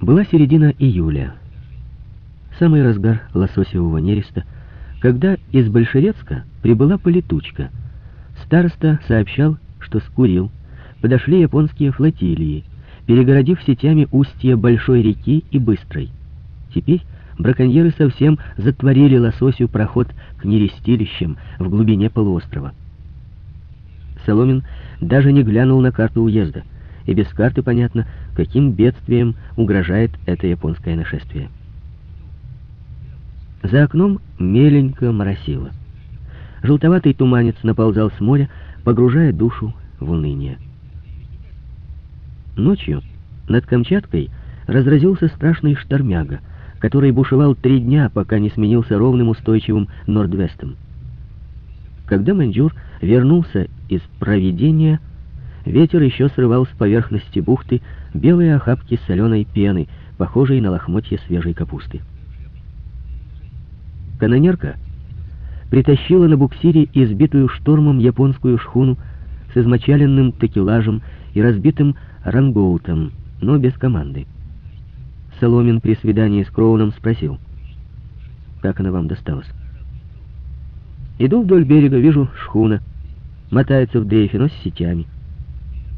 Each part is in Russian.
Была середина июля, самый разгар лососевого нереста, когда из Большерецка прибыла полетучка. Староста сообщал, что скурил. Подошли японские флотилии, перегородив сетями устья Большой реки и Быстрой. Теперь браконьеры совсем затворили лососю проход к нерестилищам в глубине полуострова. Соломин даже не глянул на карту уезда, и без карты понятно, каким бедствием угрожает это японское нашествие. За окном меленько моросило. Желтоватый туманец наползал с моря, погружая душу в уныние. Ночью над Камчаткой разразился страшный штормяга, который бушевал три дня, пока не сменился ровным устойчивым нордвестом. Когда Маньчжур вернулся из проведения, ветер еще срывал с поверхности бухты белые охапки соленой пены, похожей на лохмотья свежей капусты. Канонерка притащила на буксире избитую штормом японскую шхуну с измочаленным такелажем и разбитым рангоутом, но без команды. Соломин при свидании с Кроуном спросил, как она вам досталась. Иду вдоль берега, вижу шхуна, мотается в дрейфе, но с сетями.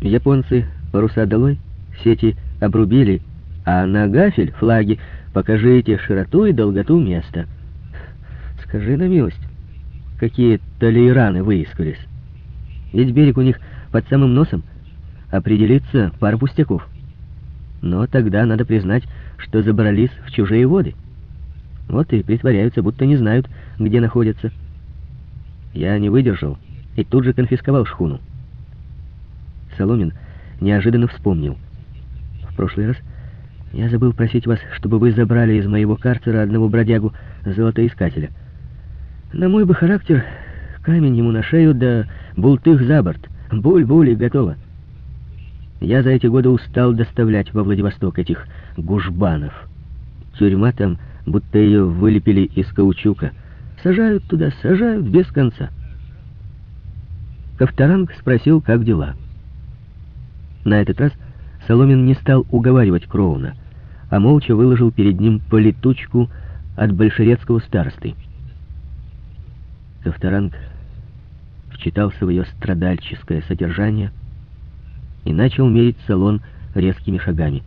Японцы паруса долой, сети обрубили, а на гафель, флаги, покажите широту и долготу места. Скажи на милость, какие толейраны выискались. Ведь берег у них под самым носом. Определиться пара пустяков. Но тогда надо признать, что забрались в чужие воды. Вот и притворяются, будто не знают, где находятся. Я не выдержал и тут же конфисковал шхуну. Соломин неожиданно вспомнил. В прошлый раз я забыл просить вас, чтобы вы забрали из моего карцера одного бродягу золотоискателя — на мой бы характер, камень ему на шею, да бултых за борт. Буль-буль и готово. Я за эти годы устал доставлять во Владивосток этих гужбанов. Тюрьма там, будто ее вылепили из каучука. Сажают туда, сажают без конца. Ковторанг спросил, как дела. На этот раз Соломин не стал уговаривать Кроуна, а молча выложил перед ним политучку от большерецкого старосты. Ковторанг вчитался в ее страдальческое содержание и начал мерить салон резкими шагами.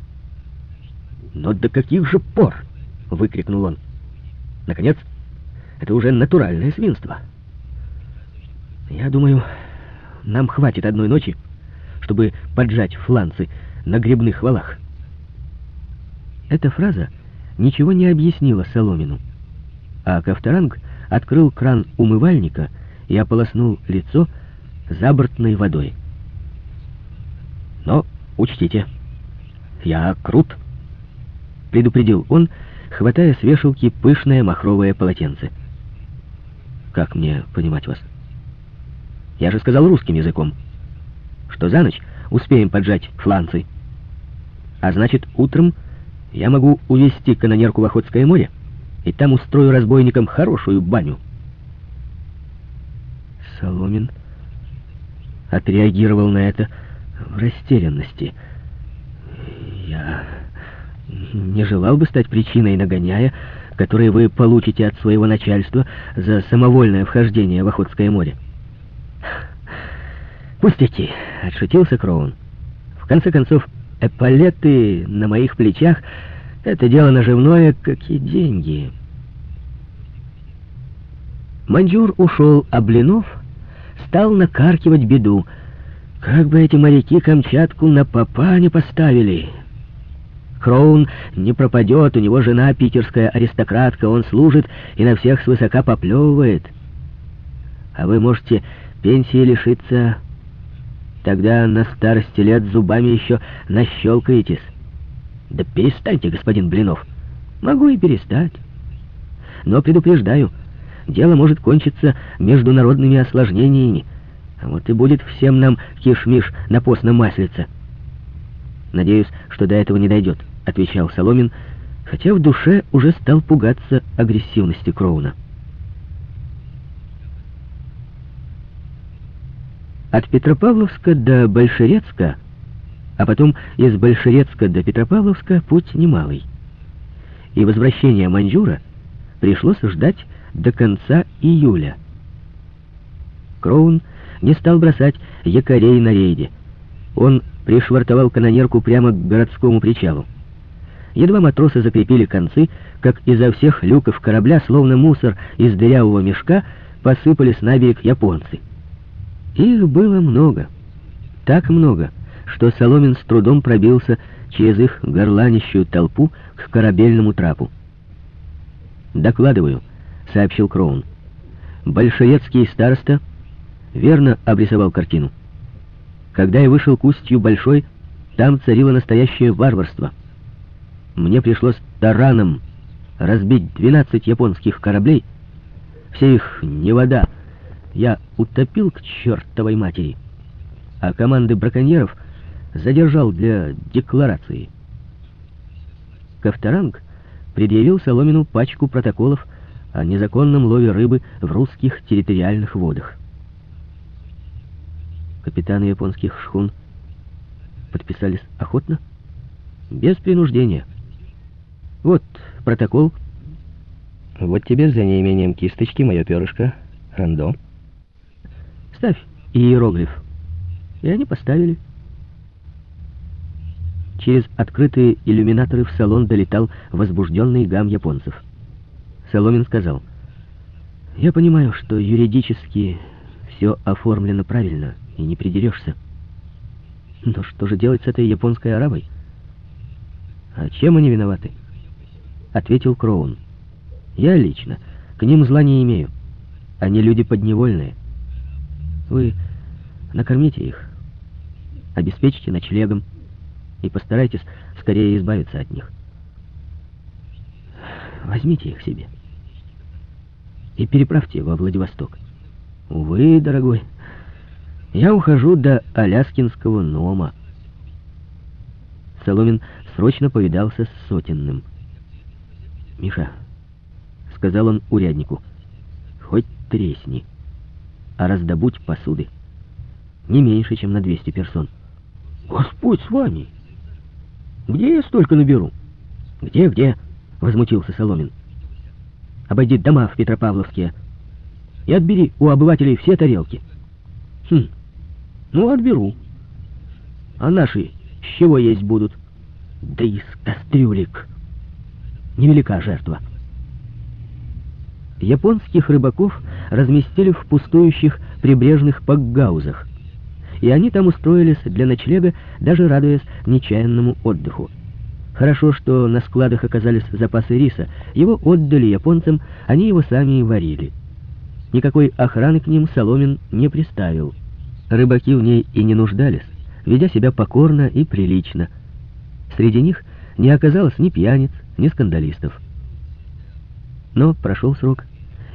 «Но до каких же пор?» — выкрикнул он. «Наконец, это уже натуральное свинство. Я думаю, нам хватит одной ночи, чтобы поджать фланцы на грибных валах». Эта фраза ничего не объяснила Соломину, а Ковторанг открыл кран умывальника и ополоснул лицо забортной водой. «Но учтите, я крут», — предупредил он, хватая с вешалки пышное махровое полотенце. «Как мне понимать вас?» «Я же сказал русским языком, что за ночь успеем поджать фланцы. А значит, утром я могу увести канонерку в Охотское море, и там устрою разбойникам хорошую баню. Соломин отреагировал на это в растерянности. Я не желал бы стать причиной нагоняя, который вы получите от своего начальства за самовольное вхождение в Охотское море. «Пустяки!» — отшутился Кроун. «В конце концов, эполеты на моих плечах это дело наживное, как и деньги. Маньчжур ушел, а Блинов стал накаркивать беду. Как бы эти моряки Камчатку на попа не поставили. Кроун не пропадет, у него жена питерская аристократка, он служит и на всех свысока поплевывает. А вы можете пенсии лишиться, тогда на старости лет зубами еще нащелкаетесь. Да перестаньте, господин Блинов. Могу и перестать. Но предупреждаю, дело может кончиться международными осложнениями. А вот и будет всем нам кишмиш на постном маслице. Надеюсь, что до этого не дойдет, отвечал Соломин, хотя в душе уже стал пугаться агрессивности Кроуна. От Петропавловска до Большерецка а потом из Большерецка до Петропавловска путь немалый. И возвращение Маньчжура пришлось ждать до конца июля. Кроун не стал бросать якорей на рейде. Он пришвартовал канонерку прямо к городскому причалу. Едва матросы закрепили концы, как изо всех люков корабля, словно мусор из дырявого мешка, посыпались на берег японцы. Их было много, так много, что Соломин с трудом пробился через их горланищую толпу к корабельному трапу. «Докладываю», — сообщил Кроун. «Большевецкий староста верно обрисовал картину. Когда я вышел к устью Большой, там царило настоящее варварство. Мне пришлось тараном разбить 12 японских кораблей. Все их не вода. Я утопил к чертовой матери. А команды браконьеров задержал для декларации. Ковторанг предъявил Соломину пачку протоколов о незаконном лове рыбы в русских территориальных водах. Капитаны японских шхун подписались охотно, без принуждения. Вот протокол. Вот тебе за неимением кисточки мое перышко. Рандо. Ставь иероглиф. И они поставили. Через открытые иллюминаторы в салон долетал возбужденный гам японцев. Соломин сказал, «Я понимаю, что юридически все оформлено правильно, и не придерешься. Но что же делать с этой японской арабой? А чем они виноваты? Ответил Кроун. Я лично к ним зла не имею. Они люди подневольные. Вы накормите их, обеспечьте ночлегом и постарайтесь скорее избавиться от них. Возьмите их себе и переправьте во Владивосток. Увы, дорогой, я ухожу до Аляскинского Нома. Соломин срочно повидался с Сотенным. «Миша», — сказал он уряднику, — «хоть тресни, а раздобудь посуды. Не меньше, чем на 200 персон». «Господь с вами! Где я столько наберу?» «Где, где?» — возмутился Соломин. «Обойди дома в Петропавловске и отбери у обывателей все тарелки». «Хм, ну, отберу. А наши с чего есть будут? Да из кастрюлек. Невелика жертва. Японских рыбаков разместили в пустующих прибрежных пакгаузах, и они там устроились для ночлега, даже радуясь нечаянному отдыху. Хорошо, что на складах оказались запасы риса. Его отдали японцам, они его сами и варили. Никакой охраны к ним Соломин не приставил. Рыбаки в ней и не нуждались, ведя себя покорно и прилично. Среди них не оказалось ни пьяниц, ни скандалистов. Но прошел срок,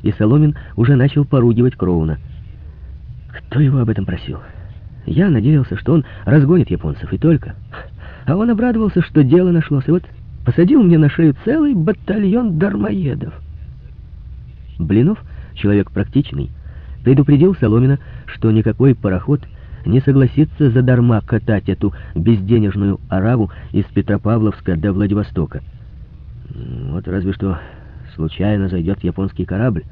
и Соломин уже начал поругивать Кроуна. Кто его об этом просил? Я надеялся, что он разгонит японцев, и только. А он обрадовался, что дело нашлось, и вот посадил мне на шею целый батальон дармоедов. Блинов, человек практичный, предупредил Соломина, что никакой пароход не согласится задарма катать эту безденежную араву из Петропавловска до Владивостока. Вот разве что случайно зайдет японский корабль.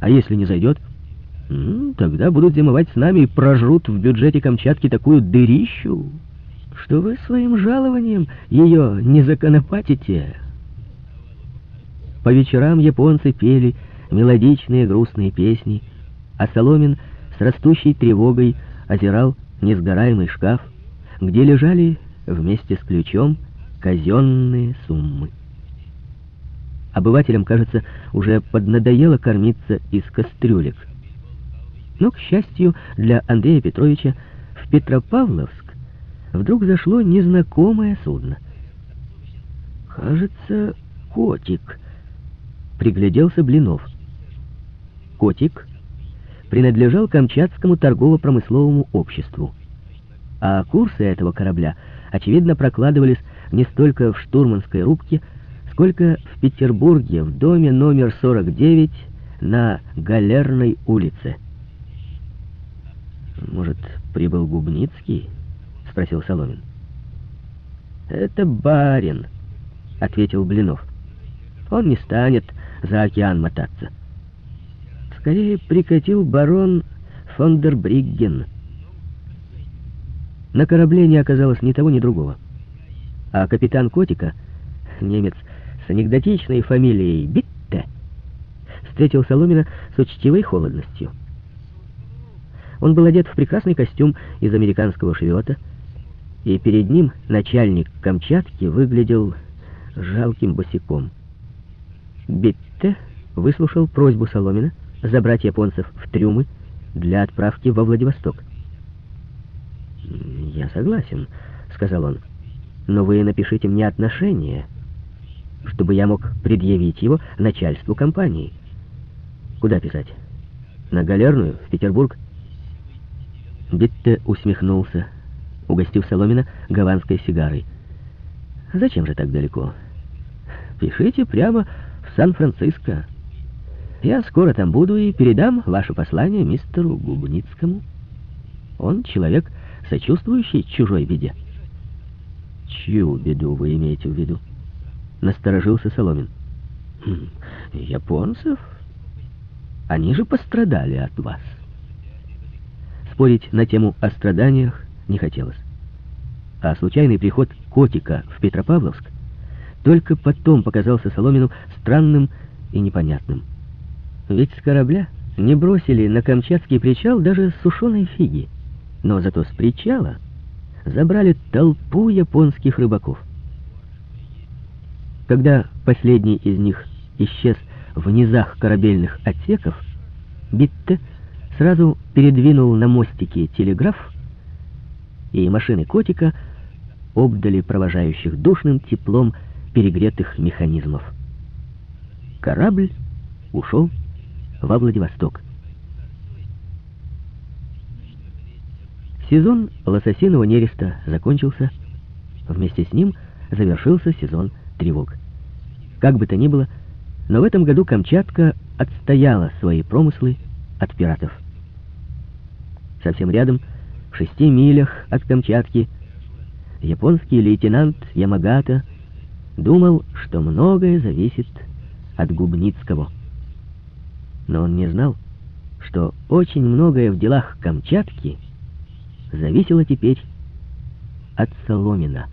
А если не зайдет, тогда будут зимовать с нами и прожрут в бюджете Камчатки такую дырищу, что вы своим жалованием ее не законопатите. По вечерам японцы пели мелодичные грустные песни, а Соломин с растущей тревогой озирал несгораемый шкаф, где лежали вместе с ключом казенные суммы. Обывателям, кажется, уже поднадоело кормиться из кастрюлек. Но, к счастью для Андрея Петровича, в Петропавловск вдруг зашло незнакомое судно. «Кажется, котик», — пригляделся Блинов. «Котик» принадлежал Камчатскому торгово-промысловому обществу. А курсы этого корабля, очевидно, прокладывались не столько в штурманской рубке, сколько в Петербурге, в доме номер 49 на Галерной улице. «Может, прибыл Губницкий?» — спросил Соломин. Это барин, ответил Блинов. Он не станет за океан мотаться. Скорее прикатил барон фон дер Бригген. На корабле не оказалось ни того, ни другого. А капитан Котика, немец с анекдотичной фамилией Битте, встретил Соломина с учтивой холодностью. Он был одет в прекрасный костюм из американского шевета, и перед ним начальник Камчатки выглядел жалким босиком. Битте выслушал просьбу Соломина забрать японцев в трюмы для отправки во Владивосток. «Я согласен», — сказал он, — «но вы напишите мне отношение, чтобы я мог предъявить его начальству компании». «Куда писать? На Галерную, в Петербург?» Битте усмехнулся, угостив Соломина гаванской сигарой. «Зачем же так далеко? Пишите прямо в Сан-Франциско. Я скоро там буду и передам ваше послание мистеру Губницкому. Он человек, сочувствующий чужой беде». «Чью беду вы имеете в виду?» Насторожился Соломин. «Хм, «Японцев? Они же пострадали от вас». Спорить на тему о страданиях не хотелось. А случайный приход котика в Петропавловск только потом показался Соломину странным и непонятным. Ведь с корабля не бросили на Камчатский причал даже сушеной фиги, но зато с причала забрали толпу японских рыбаков. Когда последний из них исчез в низах корабельных отсеков, Битте сразу передвинул на мостике телеграф, и машины котика обдали провожающих душным теплом перегретых механизмов. Корабль ушел во Владивосток. Сезон лососиного нереста закончился. Вместе с ним завершился сезон тревог. Как бы то ни было, но в этом году Камчатка отстояла свои промыслы от пиратов совсем рядом, в шести милях от Камчатки, японский лейтенант Ямагата думал, что многое зависит от Губницкого. Но он не знал, что очень многое в делах Камчатки зависело теперь от Соломина.